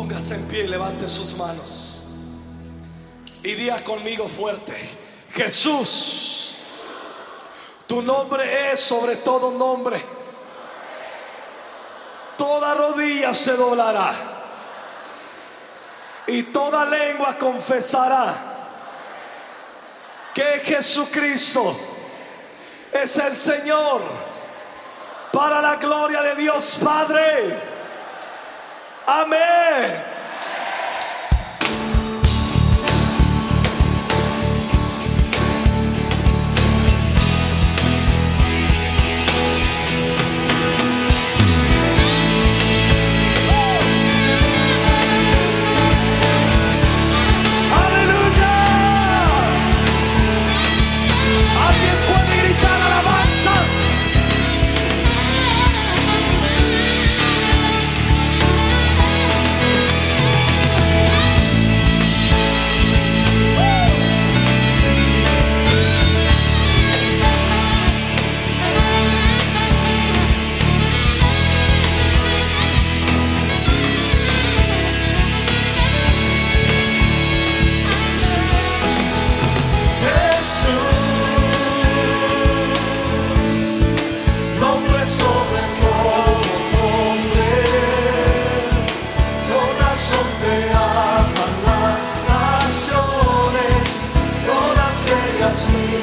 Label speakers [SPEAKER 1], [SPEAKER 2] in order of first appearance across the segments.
[SPEAKER 1] Póngase en pie y levante sus manos. Y diga conmigo fuerte, Jesús, tu nombre es sobre todo nombre. Toda rodilla se doblará y toda lengua confesará que Jesucristo es el Señor para la gloria de Dios Padre. Amém! me.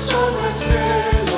[SPEAKER 1] Sobre el cielo.